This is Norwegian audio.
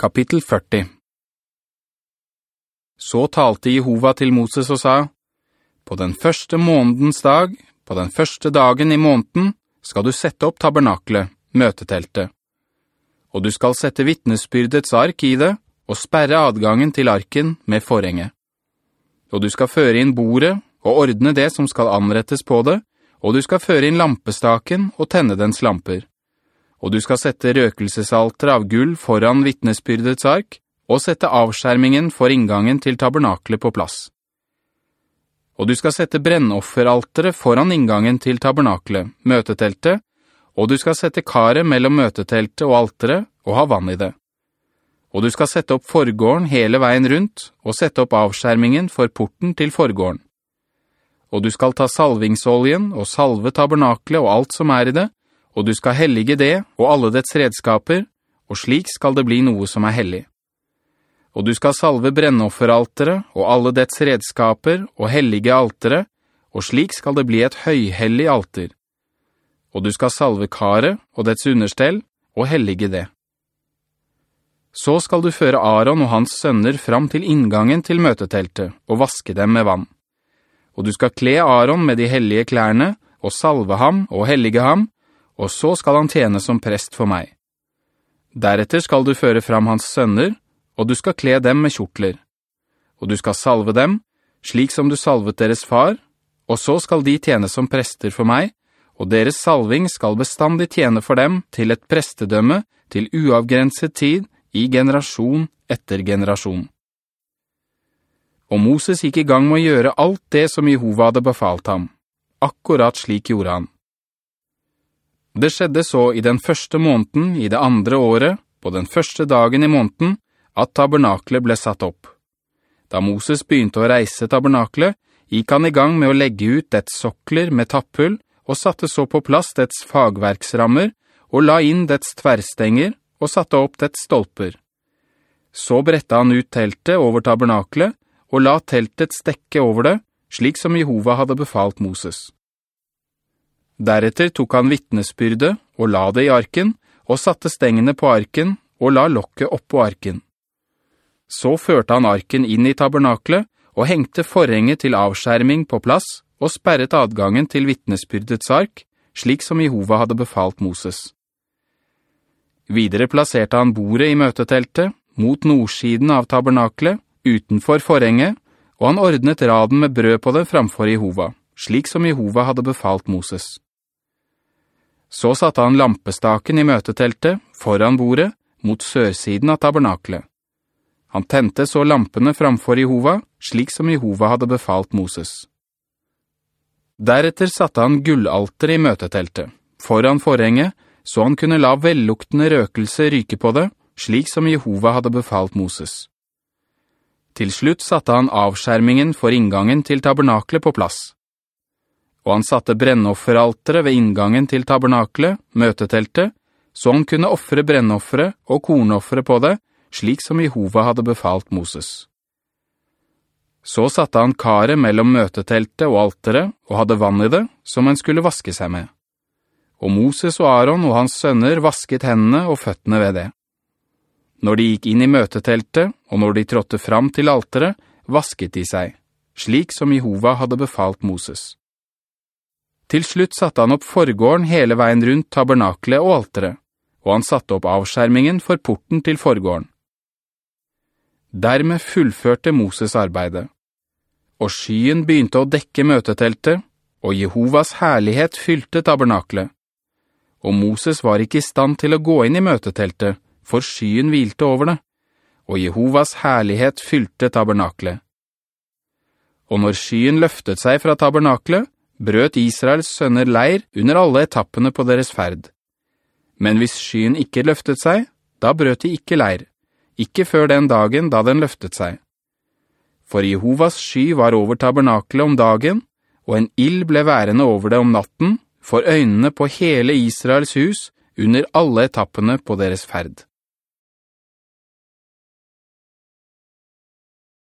Kapittel 40 Så talte Jehova til Moses og sa, «På den første månedens dag, på den første dagen i måneden, skal du sette opp tabernaklet, møteteltet. Og du skal sette vittnesbyrdets ark i det, og sperre adgangen til arken med forhenget. Og du skal føre inn bordet, og ordne det som skal anrettes på det, og du skal føre inn lampestaken og tenne dens lamper. Og du skal sette røkelsesalter av gull foran vittnesbyrdets ark, og sette avskjermingen for inngangen til tabernaklet på plass. Og du skal sette brennofferaltere foran inngangen til tabernaklet, møteteltet, og du skal sette karet mellom møteteltet og altere og ha vann i det. Og du skal sette opp forgården hele veien rundt, og sette opp avskjermingen for porten til forgården. Og du skal ta salvingsoljen og salve tabernaklet og alt som er i det, og du skal hellige det og alle dets redskaper, og slik skal det bli noe som er hellig. Og du skal salve brennofferaltere og alle dets redskaper og hellige altere, og slik skal det bli et høyhellig alter. Og du skal salve karet og dets understell, og hellige det. Så skal du føre Aaron og hans sønner fram til inngangen til møteteltet, og vaske dem med vann. Og du skal kle Aaron med de hellige klærne, og salve ham og hellige ham, og så skal han tjene som prest for meg. Deretter skal du føre fram hans sønner, og du skal kle dem med kjortler. Og du skal salve dem, slik som du salvet deres far, og så skal de tjene som prester for meg, og deres salving skal bestandig tjene for dem til et prestedømme til uavgrenset tid i generasjon etter generasjon. Og Moses gikk i gang med å gjøre alt det som Jehova hadde befalt ham. Akkurat slik gjorde han. Det skjedde så i den første måneden i det andre året, på den første dagen i måneden, at tabernaklet ble satt opp. Da Moses begynte å reise tabernaklet, gikk han i gang med å legge ut dets sokler med tapphull, og satte så på plass dets fagverksrammer, og la inn dets tverrstenger, og satte opp dets stolper. Så bretta han ut teltet over tabernaklet, og la teltets dekke over det, slik som Jehova hadde befalt Moses. Deretter tok han vittnesbyrde og la det i arken, og satte stengene på arken, og la lokket opp på arken. Så førte han arken inn i tabernaklet, og hengte forhenget til avskjerming på plass, og sperret adgangen til vittnesbyrdets ark, slik som Jehova hadde befalt Moses. Videre plasserte han bordet i møteteltet, mot nordsiden av tabernaklet, utenfor forhenget, og han ordnet raden med brød på det framfor Jehova, slik som Jehova hadde befalt Moses. Så satte han lampestaken i møteteltet, foran bordet, mot sørsiden av tabernaklet. Han tente så lampene framfor Jehova, slik som Jehova hadde befalt Moses. Deretter satte han gullalter i møteteltet, foran forhenget, så han kunne la velluktende røkelse ryke på det, slik som Jehova hadde befalt Moses. Til slutt satte han avskjermingen for inngangen til tabernaklet på plass. Og han satte brennofferaltere ved inngangen til tabernaklet, møteteltet, så han kunne offre brennoffere og kornoffere på det, slik som Jehova hadde befalt Moses. Så satte han karet mellom møteteltet og altere, og hadde vann i det, som han skulle vaske seg med. Og Moses og Aaron og hans sønner vasket hendene og føttene ved det. Når de gikk inn i møteteltet, og når de trådte fram til altere, vasket de seg, slik som Jehova hadde befalt Moses. Til slutt satte han opp forgården hele veien rundt tabernaklet og altere, og han satte opp avskjermingen for porten til forgården. Dermed fullførte Moses arbeidet. Og skyen begynte å dekke møteteltet, og Jehovas herlighet fylte tabernaklet. Og Moses var ikke i stand til å gå inn i møteteltet, for skyen hvilte over det, og Jehovas herlighet fylte tabernaklet. Og når skyen løftet seg fra tabernaklet, brøt Israels sønner leir under alle etappene på deres ferd. Men hvis skyen ikke løftet seg, da brøt de ikke leir, ikke før den dagen da den løftet seg. For Jehovas sky var over tabernakelet om dagen, og en ild ble værende over det om natten, for øynene på hele Israels hus under alle etappene på deres ferd.